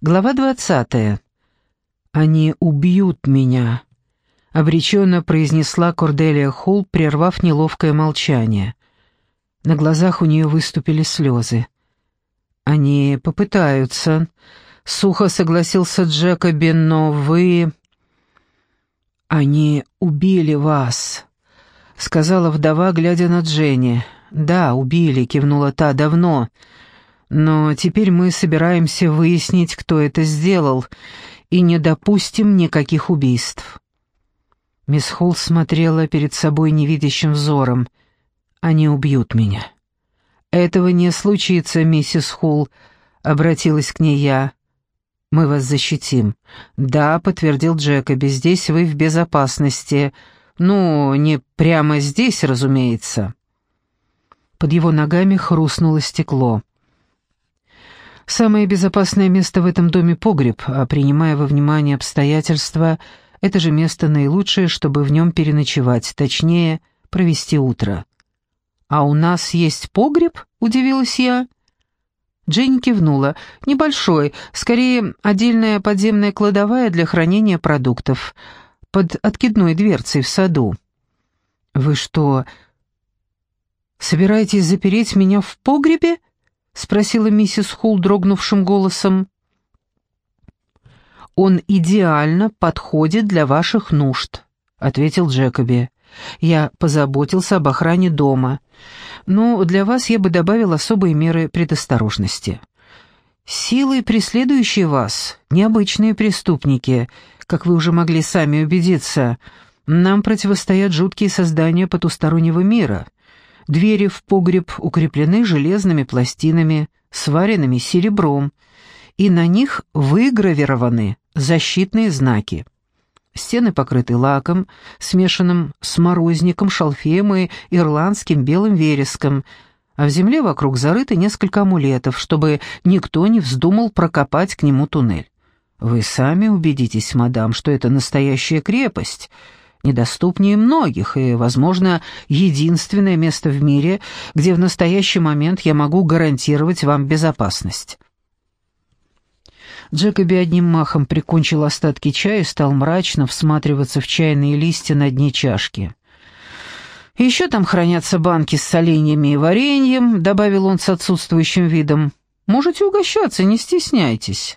Глава двадцатая. «Они убьют меня», — обреченно произнесла Корделия Холл, прервав неловкое молчание. На глазах у нее выступили слезы. «Они попытаются», — сухо согласился Джекоби, — «но вы...» «Они убили вас», — сказала вдова, глядя на Дженни. «Да, убили», — кивнула та, — «давно. Но теперь мы собираемся выяснить, кто это сделал, и не допустим никаких убийств». Мисс Холл смотрела перед собой невидящим взором. «Они убьют меня». «Этого не случится, миссис Холл», — обратилась к ней я. «Мы вас защитим». «Да», — подтвердил Джекоби, — «здесь вы в безопасности. Ну, не прямо здесь, разумеется». Под его ногами хрустнуло стекло. Самое безопасное место в этом доме — погреб, а принимая во внимание обстоятельства, это же место наилучшее, чтобы в нем переночевать, точнее, провести утро. «А у нас есть погреб?» — удивилась я. Дженни кивнула. «Небольшой, скорее отдельная подземная кладовая для хранения продуктов, под откидной дверцей в саду». «Вы что, собираетесь запереть меня в погребе?» — спросила миссис Хул дрогнувшим голосом. «Он идеально подходит для ваших нужд», — ответил Джекоби. «Я позаботился об охране дома. Но для вас я бы добавил особые меры предосторожности. Силы, преследующие вас, необычные преступники, как вы уже могли сами убедиться. Нам противостоят жуткие создания потустороннего мира. Двери в погреб укреплены железными пластинами, сваренными серебром, и на них выгравированы защитные знаки. Стены покрыты лаком, смешанным с морозником, шалфеем и ирландским белым вереском, а в земле вокруг зарыты несколько амулетов, чтобы никто не вздумал прокопать к нему туннель. Вы сами убедитесь, мадам, что это настоящая крепость, недоступнее многих и, возможно, единственное место в мире, где в настоящий момент я могу гарантировать вам безопасность. Джекоби одним махом прикончил остатки чая и стал мрачно всматриваться в чайные листья на дне чашки. «Еще там хранятся банки с соленьями и вареньем», — добавил он с отсутствующим видом. «Можете угощаться, не стесняйтесь».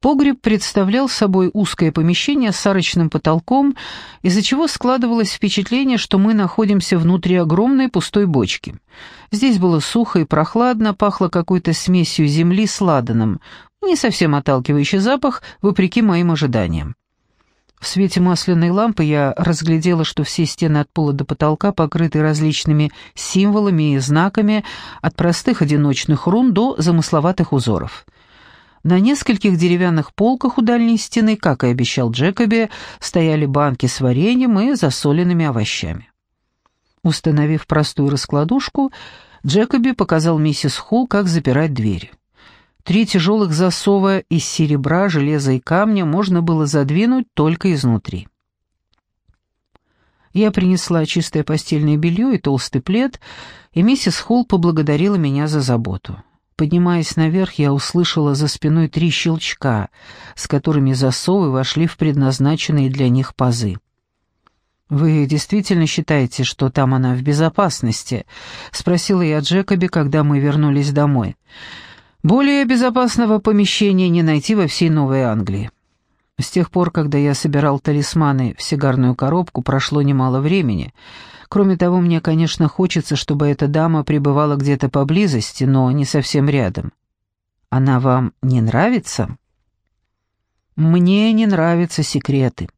Погреб представлял собой узкое помещение с арочным потолком, из-за чего складывалось впечатление, что мы находимся внутри огромной пустой бочки. Здесь было сухо и прохладно, пахло какой-то смесью земли с ладаном, не совсем отталкивающий запах, вопреки моим ожиданиям. В свете масляной лампы я разглядела, что все стены от пола до потолка покрыты различными символами и знаками, от простых одиночных рун до замысловатых узоров — на нескольких деревянных полках у дальней стены, как и обещал Джекоби, стояли банки с вареньем и засоленными овощами. Установив простую раскладушку, Джекоби показал миссис Холл, как запирать дверь. Три тяжелых засова из серебра, железа и камня можно было задвинуть только изнутри. Я принесла чистое постельное белье и толстый плед, и миссис Холл поблагодарила меня за заботу. Поднимаясь наверх, я услышала за спиной три щелчка, с которыми засовы вошли в предназначенные для них пазы. «Вы действительно считаете, что там она в безопасности?» — спросила я Джекоби, когда мы вернулись домой. «Более безопасного помещения не найти во всей Новой Англии. С тех пор, когда я собирал талисманы в сигарную коробку, прошло немало времени». Кроме того, мне, конечно, хочется, чтобы эта дама пребывала где-то поблизости, но не совсем рядом. Она вам не нравится? Мне не нравятся секреты.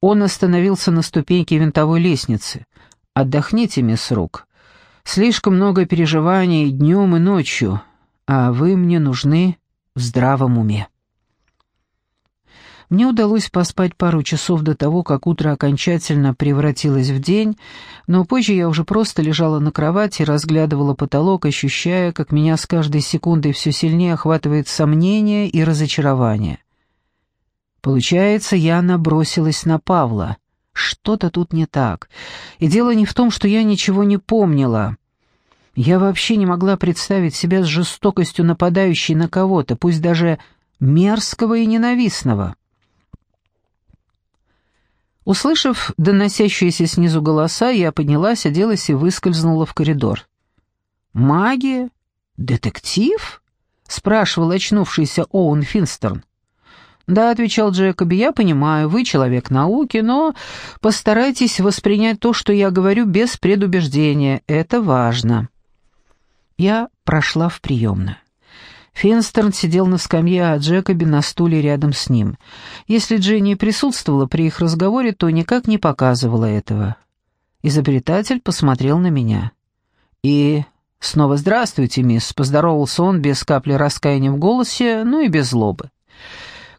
Он остановился на ступеньке винтовой лестницы. Отдохните, мисс Рук. Слишком много переживаний днем и ночью, а вы мне нужны в здравом уме. Мне удалось поспать пару часов до того, как утро окончательно превратилось в день, но позже я уже просто лежала на кровати разглядывала потолок, ощущая, как меня с каждой секундой все сильнее охватывает сомнение и разочарование. Получается, я набросилась на Павла. Что-то тут не так. И дело не в том, что я ничего не помнила. Я вообще не могла представить себя с жестокостью нападающей на кого-то, пусть даже мерзкого и ненавистного. Услышав доносящиеся снизу голоса, я поднялась, оделась и выскользнула в коридор. «Магия? Детектив?» — спрашивал очнувшийся Оуэн Финстерн. «Да», — отвечал Джекоби, — «я понимаю, вы человек науки, но постарайтесь воспринять то, что я говорю, без предубеждения. Это важно». Я прошла в приемную. Финстерн сидел на скамье, а Джекоби на стуле рядом с ним. Если Дженни присутствовала при их разговоре, то никак не показывала этого. Изобретатель посмотрел на меня. И снова «Здравствуйте, мисс», — поздоровался он без капли раскаяния в голосе, ну и без злобы.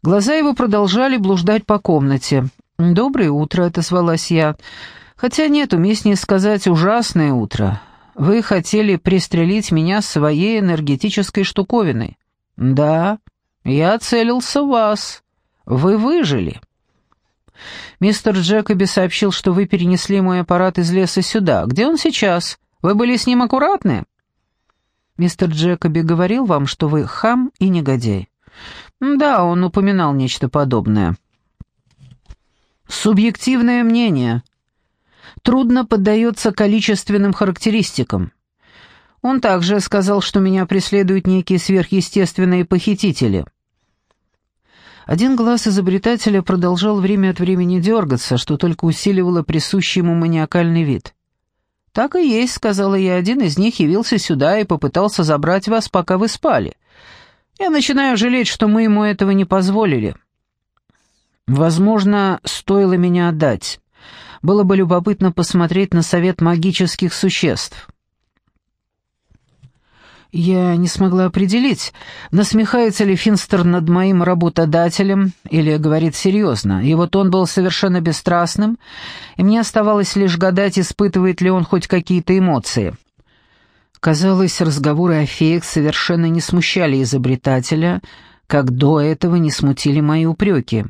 Глаза его продолжали блуждать по комнате. «Доброе утро», — отозвалась я. «Хотя нет, уместнее сказать «ужасное утро». Вы хотели пристрелить меня своей энергетической штуковиной. Да, я целился в вас. Вы выжили. Мистер Джекоби сообщил, что вы перенесли мой аппарат из леса сюда. Где он сейчас? Вы были с ним аккуратны? Мистер Джекоби говорил вам, что вы хам и негодяй. Да, он упоминал нечто подобное. Субъективное мнение, трудно поддается количественным характеристикам. Он также сказал, что меня преследуют некие сверхъестественные похитители. Один глаз изобретателя продолжал время от времени дергаться, что только усиливало присущий ему маниакальный вид. «Так и есть», — сказала я, — «один из них явился сюда и попытался забрать вас, пока вы спали. Я начинаю жалеть, что мы ему этого не позволили». «Возможно, стоило меня отдать. Было бы любопытно посмотреть на совет магических существ. Я не смогла определить, насмехается ли Финстер над моим работодателем или говорит серьезно. И вот он был совершенно бесстрастным, и мне оставалось лишь гадать, испытывает ли он хоть какие-то эмоции. Казалось, разговоры о феях совершенно не смущали изобретателя, как до этого не смутили мои упреки.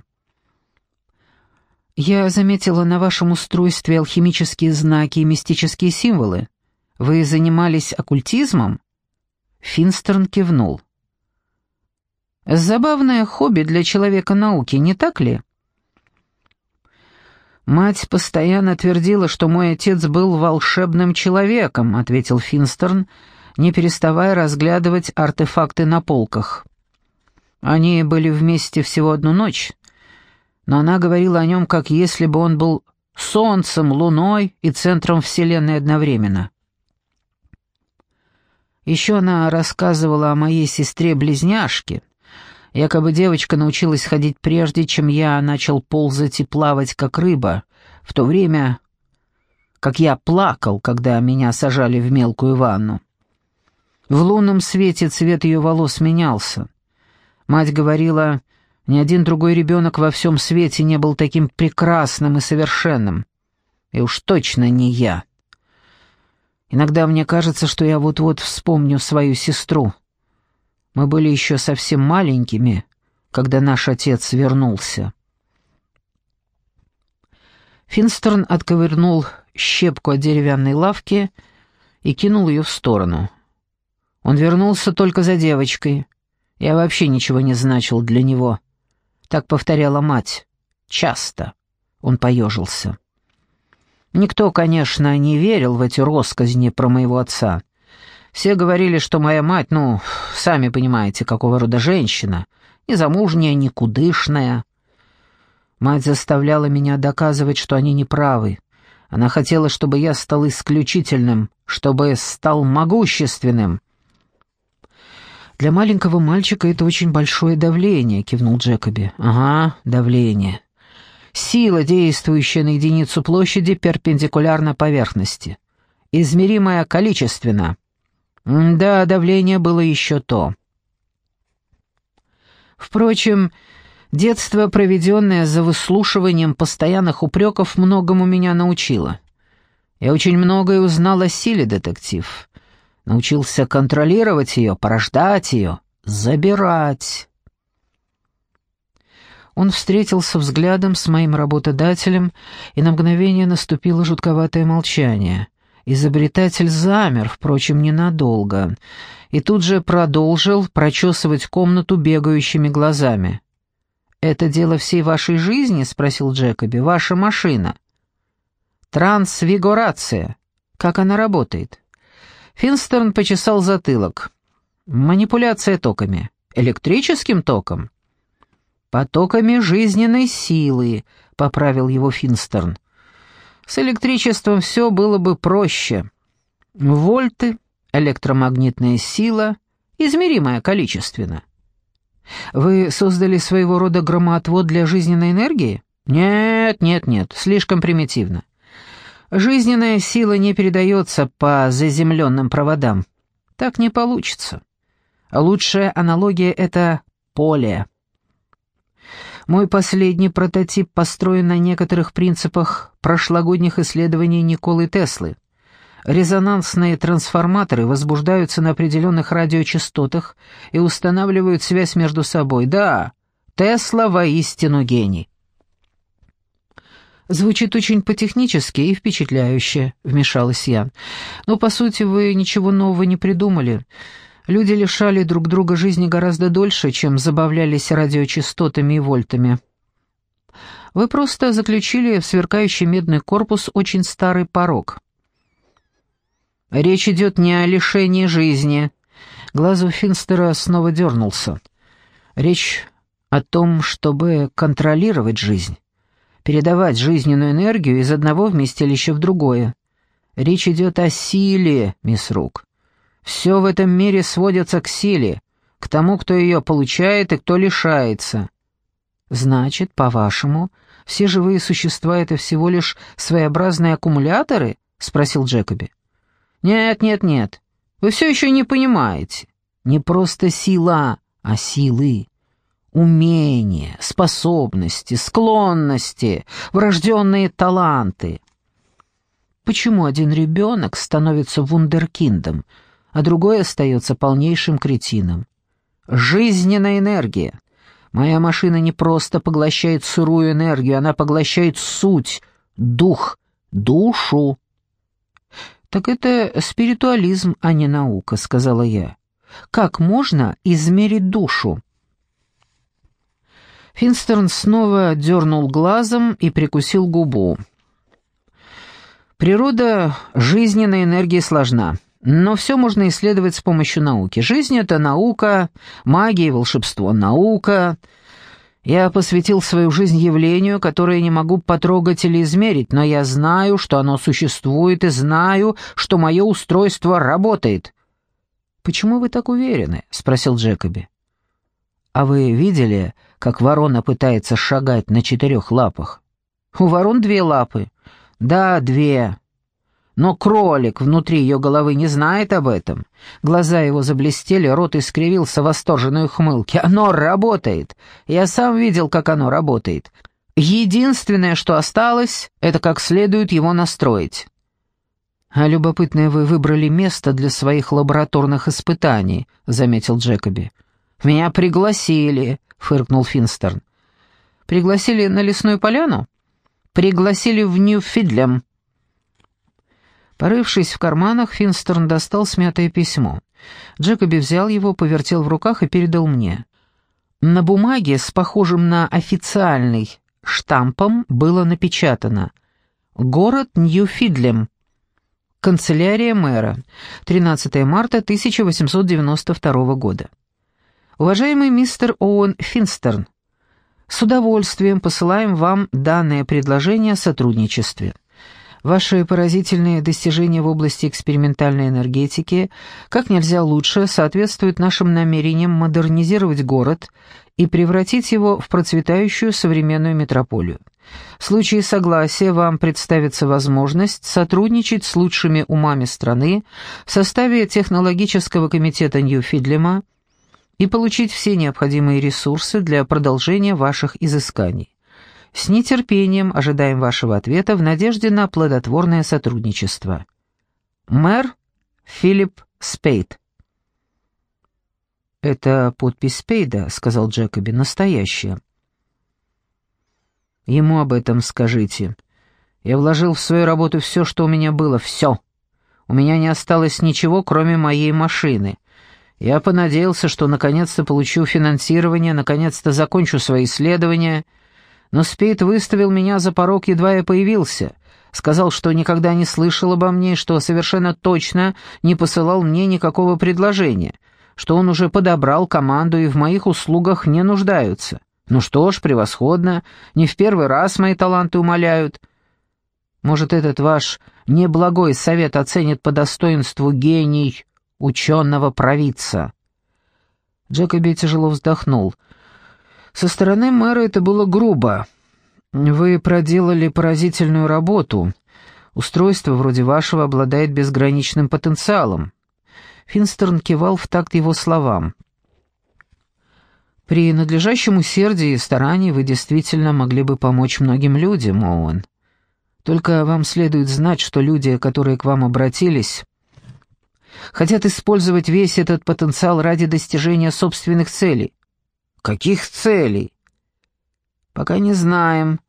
«Я заметила на вашем устройстве алхимические знаки и мистические символы. Вы занимались оккультизмом?» Финстерн кивнул. «Забавное хобби для человека науки, не так ли?» «Мать постоянно твердила, что мой отец был волшебным человеком», — ответил Финстерн, не переставая разглядывать артефакты на полках. «Они были вместе всего одну ночь, но она говорила о нем, как если бы он был солнцем, луной и центром Вселенной одновременно. Еще она рассказывала о моей сестре-близняшке. Якобы девочка научилась ходить прежде, чем я начал ползать и плавать, как рыба, в то время, как я плакал, когда меня сажали в мелкую ванну. В лунном свете цвет ее волос менялся. Мать говорила, ни один другой ребенок во всем свете не был таким прекрасным и совершенным. И уж точно не я. Иногда мне кажется, что я вот-вот вспомню свою сестру. Мы были еще совсем маленькими, когда наш отец вернулся. Финстерн отковырнул щепку от деревянной лавки и кинул ее в сторону. Он вернулся только за девочкой. Я вообще ничего не значил для него. Так повторяла мать. Часто. Он поежился. Никто, конечно, не верил в эти россказни про моего отца. Все говорили, что моя мать, ну, сами понимаете, какого рода женщина, незамужняя, никудышная. Мать заставляла меня доказывать, что они неправы. Она хотела, чтобы я стал исключительным, чтобы стал могущественным. «Для маленького мальчика это очень большое давление», — кивнул Джекоби. «Ага, давление. Сила, действующая на единицу площади, перпендикулярна поверхности. Измеримая количественно. Да, давление было еще то. Впрочем, детство, проведенное за выслушиванием постоянных упреков, многому меня научило. Я очень многое узнал о силе, детектив научился контролировать ее, порождать ее, забирать. Он встретился взглядом с моим работодателем, и на мгновение наступило жутковатое молчание. Изобретатель замер, впрочем, ненадолго, и тут же продолжил прочесывать комнату бегающими глазами. «Это дело всей вашей жизни?» — спросил Джекоби. «Ваша машина». «Трансвигорация. Как она работает?» Финстерн почесал затылок. «Манипуляция токами. Электрическим током?» «Потоками жизненной силы», — поправил его Финстерн. «С электричеством все было бы проще. Вольты, электромагнитная сила, измеримая количественно. Вы создали своего рода громоотвод для жизненной энергии? Нет, нет, нет, слишком примитивно. Жизненная сила не передается по заземленным проводам. Так не получится. Лучшая аналогия — это поле. Мой последний прототип построен на некоторых принципах прошлогодних исследований Николы Теслы. Резонансные трансформаторы возбуждаются на определенных радиочастотах и устанавливают связь между собой. Да, Тесла воистину гений. «Звучит очень по-технически и впечатляюще», — вмешалась я. «Но, по сути, вы ничего нового не придумали. Люди лишали друг друга жизни гораздо дольше, чем забавлялись радиочастотами и вольтами. Вы просто заключили в сверкающий медный корпус очень старый порог». Речь идет не о лишении жизни. Глаз у Финстера снова дернулся. Речь о том, чтобы контролировать жизнь, передавать жизненную энергию из одного вместилища в другое. Речь идет о силе, мисс Рук. Все в этом мире сводится к силе, к тому, кто ее получает и кто лишается. Значит, по-вашему, все живые существа — это всего лишь своеобразные аккумуляторы? — спросил Джекоби. «Нет, нет, нет, вы все еще не понимаете. Не просто сила, а силы. Умения, способности, склонности, врожденные таланты. Почему один ребенок становится вундеркиндом, а другой остается полнейшим кретином? Жизненная энергия. Моя машина не просто поглощает сырую энергию, она поглощает суть, дух, душу. «Так это спиритуализм, а не наука», — сказала я. «Как можно измерить душу?» Финстерн снова дернул глазом и прикусил губу. «Природа жизненной энергии сложна, но все можно исследовать с помощью науки. Жизнь — это наука, магия и волшебство — наука, я посвятил свою жизнь явлению, которое не могу потрогать или измерить, но я знаю, что оно существует, и знаю, что мое устройство работает». «Почему вы так уверены?» — спросил Джекоби. «А вы видели, как ворона пытается шагать на четырех лапах?» «У ворон две лапы». «Да, две. Но кролик внутри ее головы не знает об этом. Глаза его заблестели, рот искривился в восторженной ухмылке. Оно работает. Я сам видел, как оно работает. Единственное, что осталось, это как следует его настроить. «А любопытное вы выбрали место для своих лабораторных испытаний», — заметил Джекоби. «Меня пригласили», — фыркнул Финстерн. «Пригласили на лесную поляну?» «Пригласили в Нью-Фидлем», Порывшись в карманах, Финстерн достал смятое письмо. Джекоби взял его, повертел в руках и передал мне. На бумаге с похожим на официальный штампом было напечатано «Город Нью-Фидлем». Канцелярия мэра. 13 марта 1892 года. Уважаемый мистер Оуэн Финстерн, с удовольствием посылаем вам данное предложение о сотрудничестве. Ваши поразительные достижения в области экспериментальной энергетики как нельзя лучше соответствуют нашим намерениям модернизировать город и превратить его в процветающую современную метрополию. В случае согласия вам представится возможность сотрудничать с лучшими умами страны в составе технологического комитета Нью-Фидлема и получить все необходимые ресурсы для продолжения ваших изысканий. С нетерпением ожидаем вашего ответа в надежде на плодотворное сотрудничество. Мэр Филипп Спейд. «Это подпись Спейда», — сказал Джекоби, — «настоящая». «Ему об этом скажите. Я вложил в свою работу все, что у меня было, все. У меня не осталось ничего, кроме моей машины. Я понадеялся, что наконец-то получу финансирование, наконец-то закончу свои исследования, но Спейт выставил меня за порог, едва я появился. Сказал, что никогда не слышал обо мне, что совершенно точно не посылал мне никакого предложения, что он уже подобрал команду и в моих услугах не нуждаются. Ну что ж, превосходно, не в первый раз мои таланты умоляют. Может, этот ваш неблагой совет оценит по достоинству гений ученого провидца. Джекоби тяжело вздохнул. Со стороны мэра это было грубо. Вы проделали поразительную работу. Устройство вроде вашего обладает безграничным потенциалом. Финстерн кивал в такт его словам. При надлежащем усердии и старании вы действительно могли бы помочь многим людям, Оуэн. Только вам следует знать, что люди, которые к вам обратились, хотят использовать весь этот потенциал ради достижения собственных целей. Каких целей? Пока не знаем,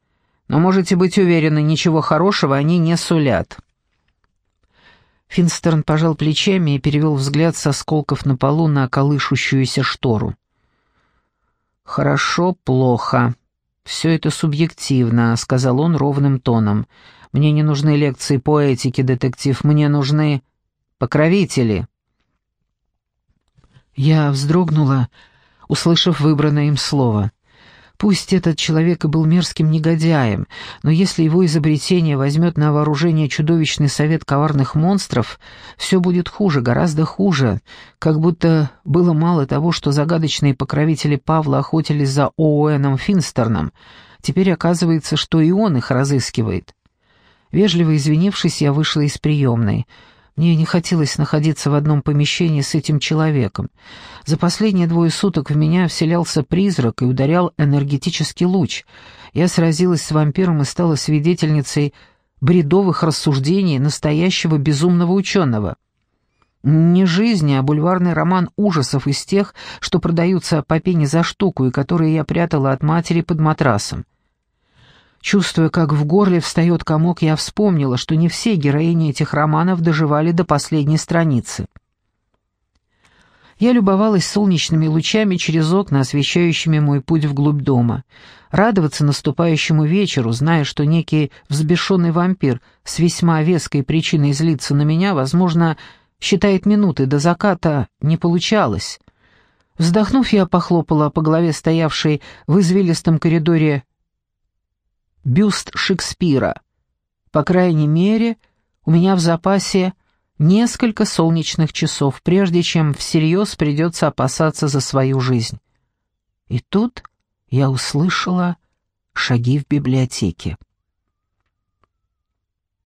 но можете быть уверены, ничего хорошего они не сулят. Финстерн пожал плечами и перевел взгляд со сколков на полу на колышущуюся штору. «Хорошо, плохо. Все это субъективно», — сказал он ровным тоном. «Мне не нужны лекции по этике, детектив, мне нужны покровители». Я вздрогнула, услышав выбранное им слово. Пусть этот человек и был мерзким негодяем, но если его изобретение возьмет на вооружение чудовищный совет коварных монстров, все будет хуже, гораздо хуже, как будто было мало того, что загадочные покровители Павла охотились за Оуэном Финстерном, теперь оказывается, что и он их разыскивает. Вежливо извинившись, я вышла из приемной — мне не хотелось находиться в одном помещении с этим человеком. За последние двое суток в меня вселялся призрак и ударял энергетический луч. Я сразилась с вампиром и стала свидетельницей бредовых рассуждений настоящего безумного ученого. Не жизнь, а бульварный роман ужасов из тех, что продаются по пене за штуку и которые я прятала от матери под матрасом. Чувствуя, как в горле встает комок, я вспомнила, что не все героини этих романов доживали до последней страницы. Я любовалась солнечными лучами через окна, освещающими мой путь вглубь дома. Радоваться наступающему вечеру, зная, что некий взбешенный вампир с весьма веской причиной злиться на меня, возможно, считает минуты до заката, не получалось. Вздохнув, я похлопала по голове стоявшей в извилистом коридоре бюст Шекспира. По крайней мере, у меня в запасе несколько солнечных часов, прежде чем всерьез придется опасаться за свою жизнь. И тут я услышала шаги в библиотеке.